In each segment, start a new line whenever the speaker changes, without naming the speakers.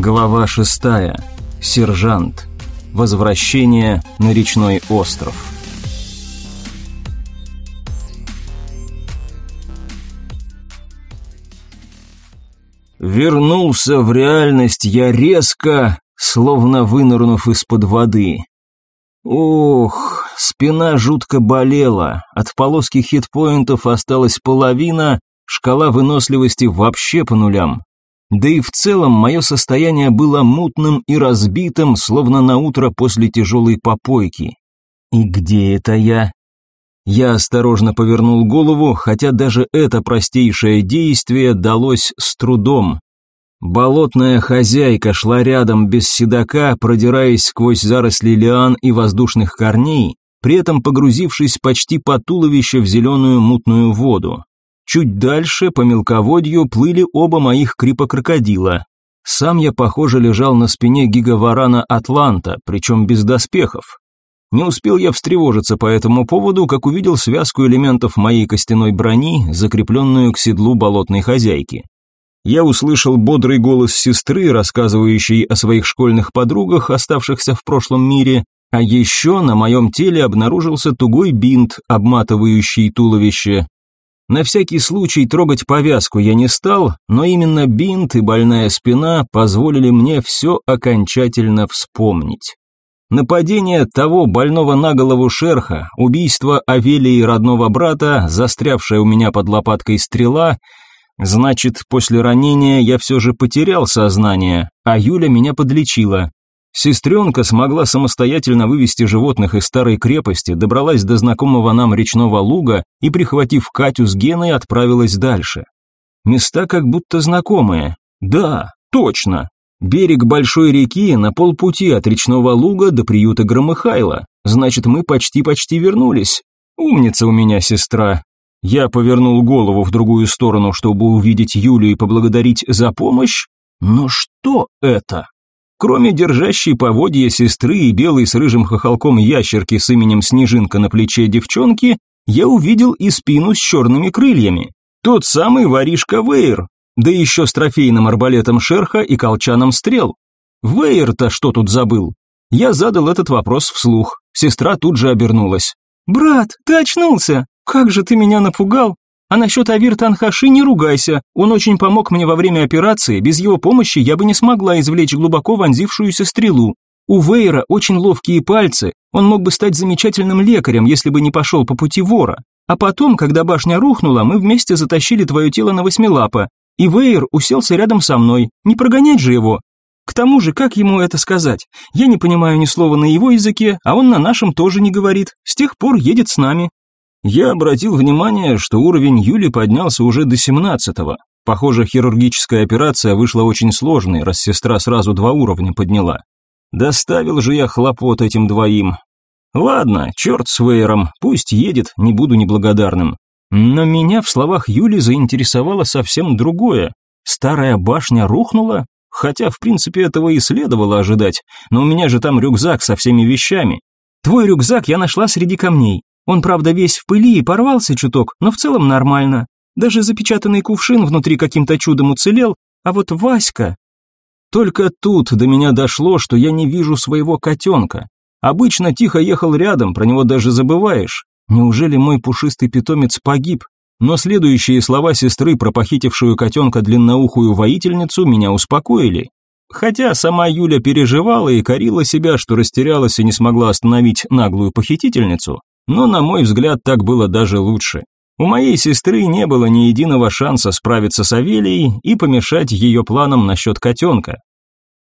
Глава шестая. Сержант. Возвращение на речной остров. Вернулся в реальность я резко, словно вынырнув из-под воды. Ох, спина жутко болела, от полоски хитпоинтов осталась половина, шкала выносливости вообще по нулям. Да и в целом мое состояние было мутным и разбитым, словно на утро после тяжелой попойки. И где это я? Я осторожно повернул голову, хотя даже это простейшее действие далось с трудом. Болотная хозяйка шла рядом без седока, продираясь сквозь заросли лиан и воздушных корней, при этом погрузившись почти по туловище в зеленую мутную воду. Чуть дальше, по мелководью, плыли оба моих крипа-крокодила. Сам я, похоже, лежал на спине гигаварана Атланта, причем без доспехов. Не успел я встревожиться по этому поводу, как увидел связку элементов моей костяной брони, закрепленную к седлу болотной хозяйки. Я услышал бодрый голос сестры, рассказывающей о своих школьных подругах, оставшихся в прошлом мире, а еще на моем теле обнаружился тугой бинт, обматывающий туловище, на всякий случай трогать повязку я не стал, но именно бинт и больная спина позволили мне все окончательно вспомнить. Нападение того больного на голову шерха, убийство Авелии родного брата, застрявшая у меня под лопаткой стрела, значит, после ранения я все же потерял сознание, а Юля меня подлечила. Сестренка смогла самостоятельно вывести животных из старой крепости, добралась до знакомого нам речного луга и, прихватив Катю с Геной, отправилась дальше. Места как будто знакомые. Да, точно. Берег большой реки на полпути от речного луга до приюта Громыхайла. Значит, мы почти-почти вернулись. Умница у меня сестра. Я повернул голову в другую сторону, чтобы увидеть Юлю и поблагодарить за помощь. Но что это? Кроме держащей поводья сестры и белой с рыжим хохолком ящерки с именем Снежинка на плече девчонки, я увидел и спину с черными крыльями. Тот самый воришка Вейр, да еще с трофейным арбалетом шерха и колчаном стрел. Вейр-то что тут забыл? Я задал этот вопрос вслух. Сестра тут же обернулась. «Брат, ты очнулся! Как же ты меня напугал! А насчет Авир Танхаши не ругайся, он очень помог мне во время операции, без его помощи я бы не смогла извлечь глубоко вонзившуюся стрелу. У Вейра очень ловкие пальцы, он мог бы стать замечательным лекарем, если бы не пошел по пути вора. А потом, когда башня рухнула, мы вместе затащили твое тело на восьмилапа, и Вейр уселся рядом со мной, не прогонять же его. К тому же, как ему это сказать? Я не понимаю ни слова на его языке, а он на нашем тоже не говорит, с тех пор едет с нами. Я обратил внимание, что уровень Юли поднялся уже до семнадцатого. Похоже, хирургическая операция вышла очень сложной, раз сестра сразу два уровня подняла. Доставил же я хлопот этим двоим. Ладно, черт с Вейером, пусть едет, не буду неблагодарным. Но меня в словах Юли заинтересовало совсем другое. Старая башня рухнула? Хотя, в принципе, этого и следовало ожидать, но у меня же там рюкзак со всеми вещами. Твой рюкзак я нашла среди камней. Он, правда, весь в пыли и порвался чуток, но в целом нормально. Даже запечатанный кувшин внутри каким-то чудом уцелел, а вот Васька... Только тут до меня дошло, что я не вижу своего котенка. Обычно тихо ехал рядом, про него даже забываешь. Неужели мой пушистый питомец погиб? Но следующие слова сестры про похитившую котенка длинноухую воительницу меня успокоили. Хотя сама Юля переживала и корила себя, что растерялась и не смогла остановить наглую похитительницу, но, на мой взгляд, так было даже лучше. У моей сестры не было ни единого шанса справиться с Авелией и помешать ее планам насчет котенка.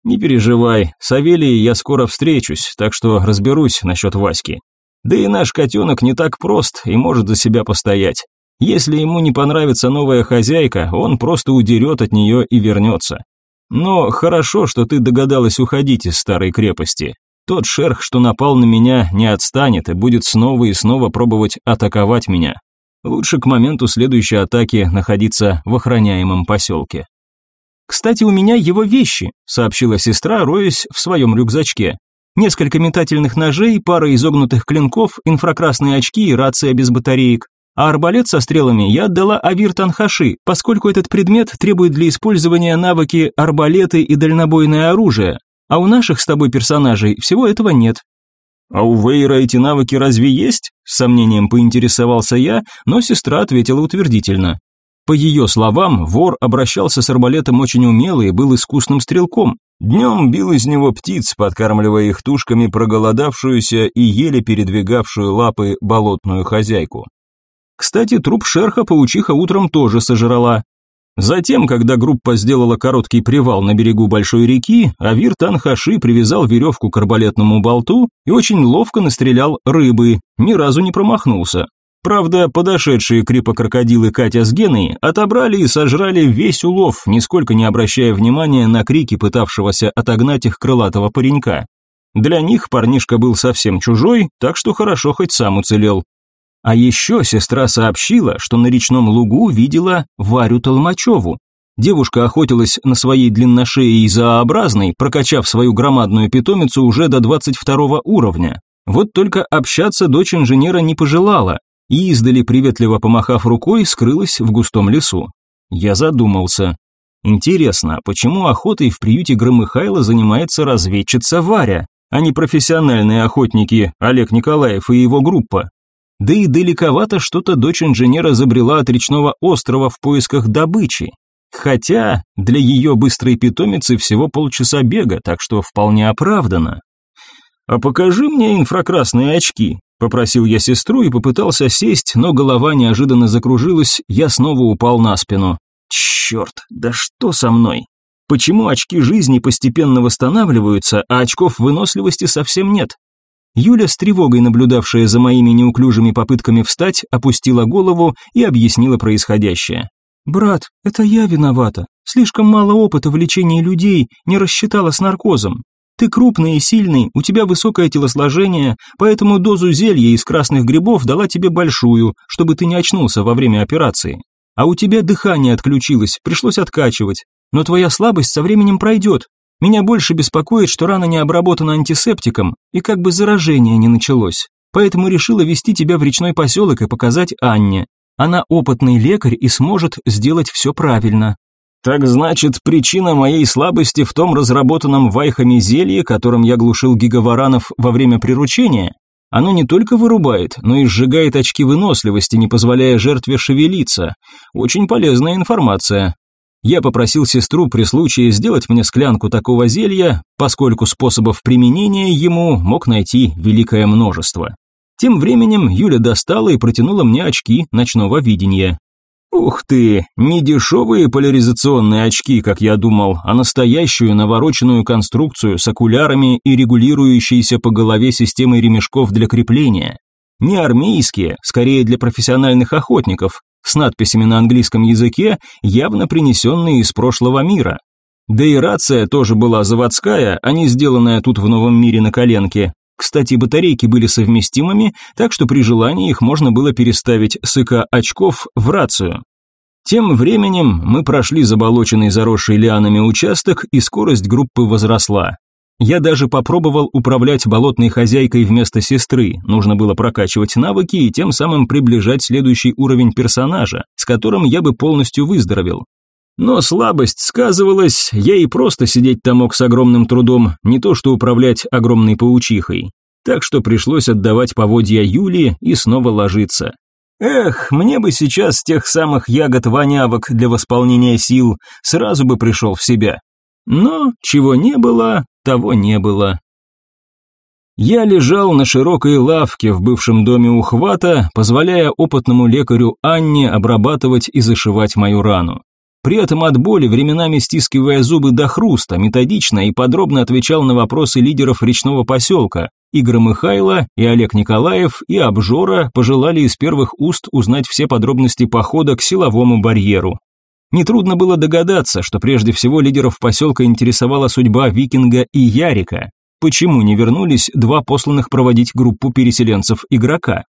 Не переживай, с Авелией я скоро встречусь, так что разберусь насчет Васьки. Да и наш котенок не так прост и может за себя постоять. Если ему не понравится новая хозяйка, он просто удерет от нее и вернется. Но хорошо, что ты догадалась уходить из старой крепости. Тот шерх, что напал на меня, не отстанет и будет снова и снова пробовать атаковать меня. Лучше к моменту следующей атаки находиться в охраняемом поселке. «Кстати, у меня его вещи», — сообщила сестра, роясь в своем рюкзачке. Несколько метательных ножей, пара изогнутых клинков, инфракрасные очки и рация без батареек.
а арбалет со стрелами я отдала Авир Танхаши, поскольку этот предмет требует для использования навыки арбалеты и дальнобойное оружие, а у наших с тобой персонажей всего этого нет.
А у Вейра эти навыки разве есть? С сомнением поинтересовался я, но сестра ответила утвердительно. По ее словам, вор обращался с арбалетом очень умело и был искусным стрелком. Днем бил из него птиц, подкармливая их тушками проголодавшуюся и еле передвигавшую лапы болотную хозяйку. Кстати, труп шерха паучиха утром тоже сожрала. Затем, когда группа сделала короткий привал на берегу большой реки, Авир Танхаши привязал веревку к арбалетному болту и очень ловко настрелял рыбы, ни разу не промахнулся. Правда, подошедшие крипа-крокодилы Катя с Геной отобрали и сожрали весь улов, нисколько не обращая внимания на крики пытавшегося отогнать их крылатого паренька. Для них парнишка был совсем чужой, так что хорошо хоть сам уцелел. А еще сестра сообщила, что на речном лугу видела Варю Толмачеву. Девушка охотилась на своей длинношеей и зоообразной, прокачав свою громадную питомицу уже до 22 уровня. Вот только общаться дочь инженера не пожелала, и издали, приветливо помахав рукой, скрылась в густом лесу. Я задумался. Интересно, почему охотой в приюте Громыхайла занимается разведчица Варя, а не профессиональные охотники Олег Николаев и его группа? Да и далековато что-то дочь инженера забрела от речного острова в поисках добычи. Хотя для ее быстрой питомицы всего полчаса бега, так что вполне оправдано. «А покажи мне инфракрасные очки», – попросил я сестру и попытался сесть, но голова неожиданно закружилась, я снова упал на спину. «Черт, да что со мной? Почему очки жизни постепенно восстанавливаются, а очков выносливости совсем нет?» Юля, с тревогой наблюдавшая за моими неуклюжими попытками встать, опустила голову и объяснила происходящее. «Брат, это я виновата. Слишком мало опыта в лечении людей, не рассчитала с наркозом. Ты крупный и сильный, у тебя высокое телосложение, поэтому дозу зелья из красных грибов дала тебе большую, чтобы ты не очнулся во время операции. А у тебя дыхание отключилось, пришлось откачивать. Но твоя слабость со временем пройдет, меня больше беспокоит, что рана не обработана антисептиком, и как бы заражение не началось. Поэтому решила вести тебя в речной поселок и показать Анне. Она опытный лекарь и сможет сделать все правильно. Так значит, причина моей слабости в том разработанном вайхами зелье, которым я глушил гигаваранов во время приручения? Оно не только вырубает, но и сжигает очки выносливости, не позволяя жертве шевелиться. Очень полезная информация. Я попросил сестру при случае сделать мне склянку такого зелья, поскольку способов применения ему мог найти великое множество. Тем временем Юля достала и протянула мне очки ночного видения. Ух ты, не дешевые поляризационные очки, как я думал, а настоящую навороченную конструкцию с окулярами и регулирующейся по голове системой ремешков для крепления. Не армейские, скорее для профессиональных охотников, с надписями на английском языке, явно принесенные из прошлого мира. Да и рация тоже была заводская, а не сделанная тут в новом мире на коленке. Кстати, батарейки были совместимыми, так что при желании их можно было переставить с ИК очков в рацию. Тем временем мы прошли заболоченный заросший лианами участок, и скорость группы возросла. Я даже попробовал управлять болотной хозяйкой вместо сестры, нужно было прокачивать навыки и тем самым приближать следующий уровень персонажа, с которым я бы полностью выздоровел. Но слабость сказывалась, я и просто сидеть там мог с огромным трудом, не то что управлять огромной паучихой. Так что пришлось отдавать поводья Юлии и снова ложиться. Эх, мне бы сейчас тех самых ягод-вонявок для восполнения сил, сразу бы пришел в себя. Но чего не было, того не было. Я лежал на широкой лавке в бывшем доме ухвата, позволяя опытному лекарю Анне обрабатывать и зашивать мою рану. При этом от боли, временами стискивая зубы до хруста, методично и подробно отвечал на вопросы лидеров речного поселка. Игорь Михайло и Олег Николаев и Обжора пожелали из первых уст узнать все подробности похода к силовому барьеру. Нетрудно было догадаться, что прежде всего лидеров поселка интересовала судьба Викинга и Ярика. Почему не вернулись два посланных проводить группу переселенцев игрока?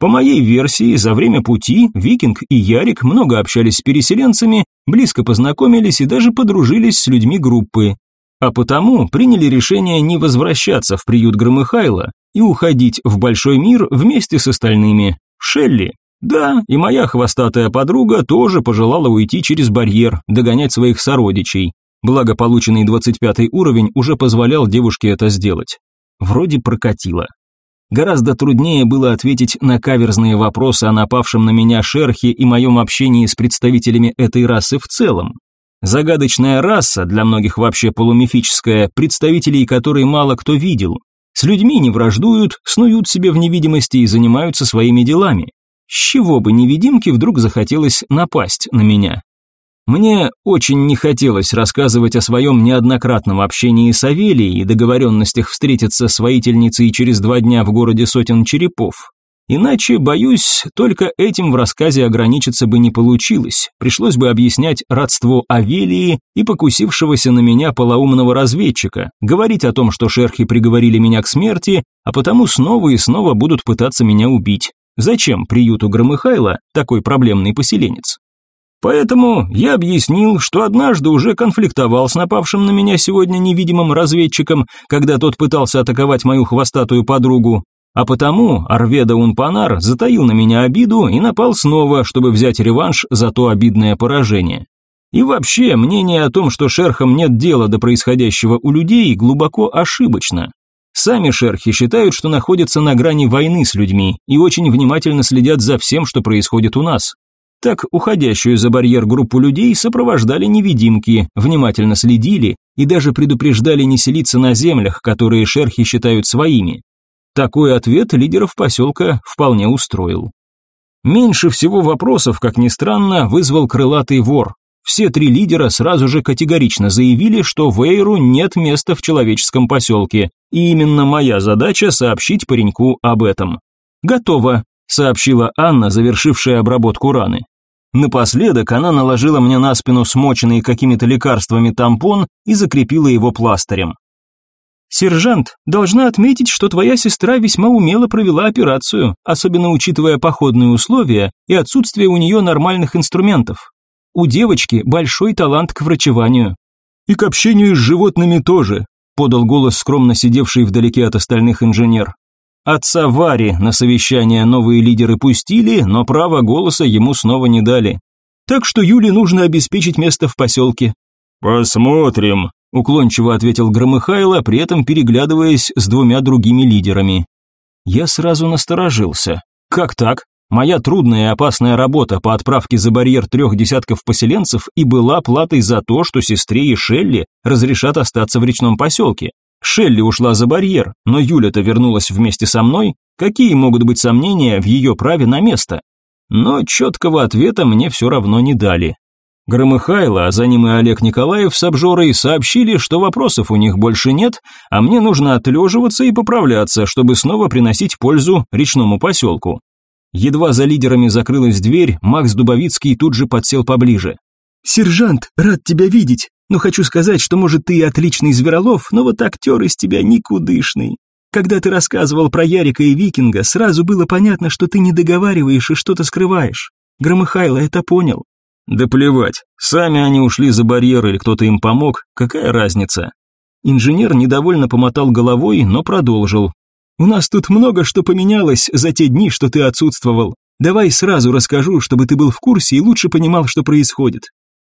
По моей версии, за время пути Викинг и Ярик много общались с переселенцами, близко познакомились и даже подружились с людьми группы. А потому приняли решение не возвращаться в приют Громыхайла и уходить в большой мир вместе с остальными. Шелли,
Да, и моя хвостатая подруга тоже пожелала уйти через барьер, догонять своих сородичей. Благо, полученный 25 уровень уже позволял девушке это сделать. Вроде прокатило. Гораздо труднее было ответить на каверзные вопросы о напавшем на меня шерхе и моем общении с представителями этой расы в целом. Загадочная раса, для многих вообще полумифическая, представителей которой мало кто видел. С людьми не враждуют, снуют себе в невидимости и занимаются своими делами. С чего бы невидимке вдруг захотелось напасть на меня? Мне очень не хотелось рассказывать о своем неоднократном общении с Авелией и договоренностях встретиться с воительницей через два дня в городе сотен черепов. Иначе, боюсь, только этим в рассказе ограничиться бы не получилось. Пришлось бы объяснять родство Авелии и покусившегося на меня полоумного разведчика, говорить о том, что шерхи приговорили меня к смерти, а потому снова и снова будут пытаться меня убить. Зачем приюту Громыхайла такой проблемный поселенец? Поэтому я объяснил, что однажды уже конфликтовал с напавшим на меня сегодня невидимым разведчиком, когда тот пытался атаковать мою хвостатую подругу, а потому Арведа Унпанар затаил на меня обиду и напал снова, чтобы взять реванш за то обидное поражение. И вообще, мнение о том, что шерхам нет дела до происходящего у людей, глубоко ошибочно. Сами шерхи считают, что находятся на грани войны с людьми и очень внимательно следят за всем, что происходит у нас. Так, уходящую за барьер группу людей сопровождали невидимки, внимательно следили и даже предупреждали не селиться на землях, которые шерхи считают своими. Такой ответ лидеров поселка вполне устроил. Меньше всего вопросов, как ни странно, вызвал крылатый вор. Все три лидера сразу же категорично заявили, что Вейру нет места в человеческом поселке, и именно моя задача сообщить пареньку об этом. «Готово», – сообщила Анна, завершившая обработку раны. Напоследок она наложила мне на спину смоченный какими-то лекарствами тампон и закрепила его пластырем. «Сержант, должна отметить, что твоя сестра весьма умело провела операцию, особенно учитывая походные условия и отсутствие у нее нормальных инструментов. У девочки большой талант к врачеванию». «И к общению с животными тоже», подал голос скромно сидевший вдалеке от остальных инженер. Отца Вари на совещание новые лидеры пустили, но права голоса ему снова не дали. Так что Юле нужно обеспечить место в поселке. «Посмотрим», уклончиво ответил Громыхайло, при этом переглядываясь с двумя другими лидерами. Я сразу насторожился. Как так? Моя трудная и опасная работа по отправке за барьер трех десятков поселенцев и была платой за то, что сестре и Шелли разрешат остаться в речном поселке. Шелли ушла за барьер, но Юля-то вернулась вместе со мной. Какие могут быть сомнения в ее праве на место? Но четкого ответа мне все равно не дали. Громыхайло, а за ним и Олег Николаев с обжорой сообщили, что вопросов у них больше нет, а мне нужно отлеживаться и поправляться, чтобы снова приносить пользу речному поселку. Едва за лидерами закрылась дверь, Макс Дубовицкий тут же подсел поближе. «Сержант, рад тебя видеть, но хочу сказать, что, может, ты и отличный зверолов, но вот актер из тебя никудышный. Когда ты рассказывал про Ярика и Викинга, сразу было понятно, что ты не договариваешь и что-то скрываешь. Громыхайло это понял. Да плевать, сами они ушли за барьер или кто-то им помог, какая разница? Инженер недовольно помотал головой, но продолжил. «У нас тут много что поменялось за те дни, что ты отсутствовал. Давай сразу расскажу, чтобы ты был в курсе и лучше понимал, что происходит.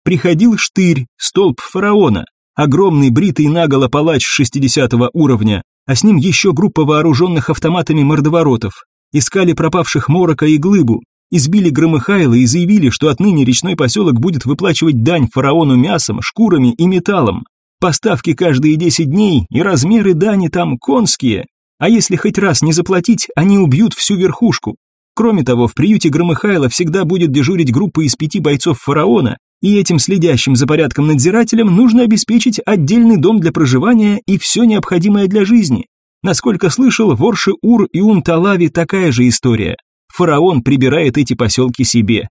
Приходил штырь, столб фараона, огромный бритый наголо палач 60 уровня, а с ним еще группа вооруженных автоматами мордоворотов. Искали пропавших Морока и Глыбу, избили Громыхайла и заявили, что отныне речной поселок будет выплачивать дань фараону мясом, шкурами и металлом. Поставки каждые 10 дней, и размеры дани там конские. А если хоть раз не заплатить, они убьют всю верхушку. Кроме того, в приюте Громыхайла всегда будет дежурить группа из пяти бойцов фараона, и этим следящим за порядком надзирателям нужно обеспечить отдельный дом для проживания и все необходимое для жизни. Насколько слышал, в Орше-Ур и Ун-Талави такая же история фараон прибирает эти поселки себе.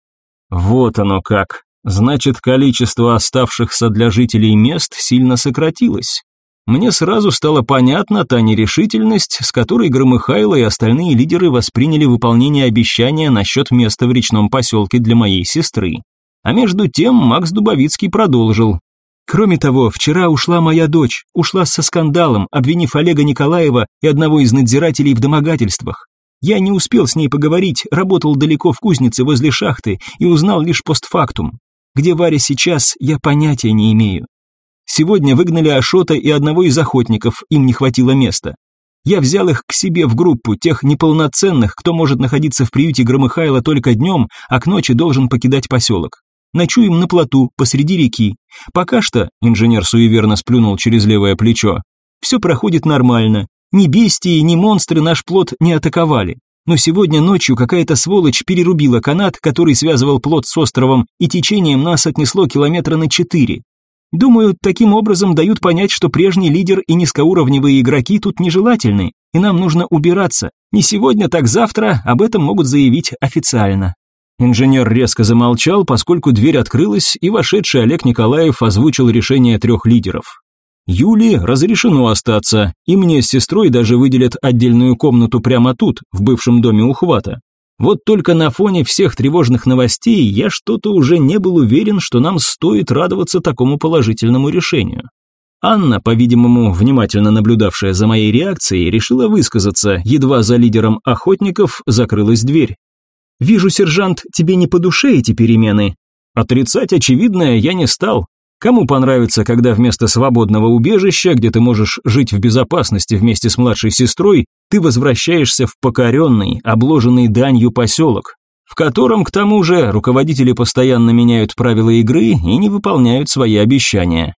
Вот оно как. Значит, количество оставшихся для жителей мест сильно сократилось. Мне сразу стало понятна та нерешительность, с которой Громыхайло и остальные лидеры восприняли выполнение обещания насчет места в речном поселке для моей сестры. А между тем Макс Дубовицкий продолжил. Кроме того, вчера ушла моя дочь, ушла со скандалом, обвинив Олега Николаева и одного из надзирателей в домогательствах. Я не успел с ней поговорить, работал далеко в кузнице возле шахты и узнал лишь постфактум. Где Варя сейчас, я понятия не имею. Сегодня выгнали Ашота и одного из охотников, им не хватило места. Я взял их к себе в группу, тех неполноценных, кто может находиться в приюте Громыхайла только днем, а к ночи должен покидать поселок. Ночуем на плоту, посреди реки. Пока что, инженер суеверно сплюнул через левое плечо, все проходит нормально. Ни бестии, ни монстры наш плот не атаковали. Но сегодня ночью какая-то сволочь перерубила канат, который связывал плот с островом, и течением нас отнесло километра на четыре. Думаю, таким образом дают понять, что прежний лидер и низкоуровневые игроки тут нежелательны, и нам нужно убираться. Не сегодня, так завтра об этом могут заявить официально. Инженер резко замолчал, поскольку дверь открылась, и вошедший Олег Николаев озвучил решение трех лидеров. Юле разрешено остаться, и мне с сестрой даже выделят отдельную комнату прямо тут, в бывшем доме ухвата. Вот только на фоне всех тревожных новостей я что-то уже не был уверен, что нам стоит радоваться такому положительному решению. Анна, по-видимому, внимательно наблюдавшая за моей реакцией, решила высказаться, едва за лидером охотников закрылась дверь. «Вижу, сержант, тебе не по душе эти перемены». Отрицать очевидное я не стал. Кому понравится, когда вместо свободного убежища, где ты можешь жить в безопасности вместе с младшей сестрой, ты возвращаешься в покоренный, обложенный данью поселок, в котором, к тому же, руководители постоянно меняют правила игры и не выполняют свои обещания.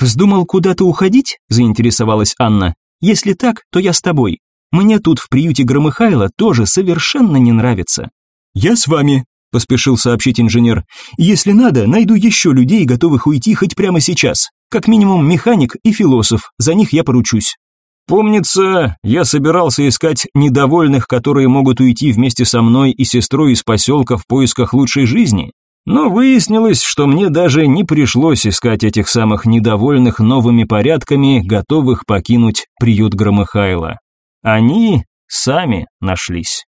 «Вздумал куда-то уходить?» – заинтересовалась Анна. «Если так, то я с тобой. Мне тут в приюте Громыхайла тоже совершенно не нравится». «Я с вами», – поспешил сообщить инженер. «Если надо, найду еще людей, готовых уйти хоть прямо сейчас. Как минимум механик и философ, за них я поручусь». Помнится, я собирался искать недовольных, которые могут уйти вместе со мной и сестрой из поселка в поисках лучшей жизни. Но выяснилось, что мне даже не пришлось искать этих самых недовольных новыми порядками, готовых покинуть приют Громыхайла. Они сами нашлись.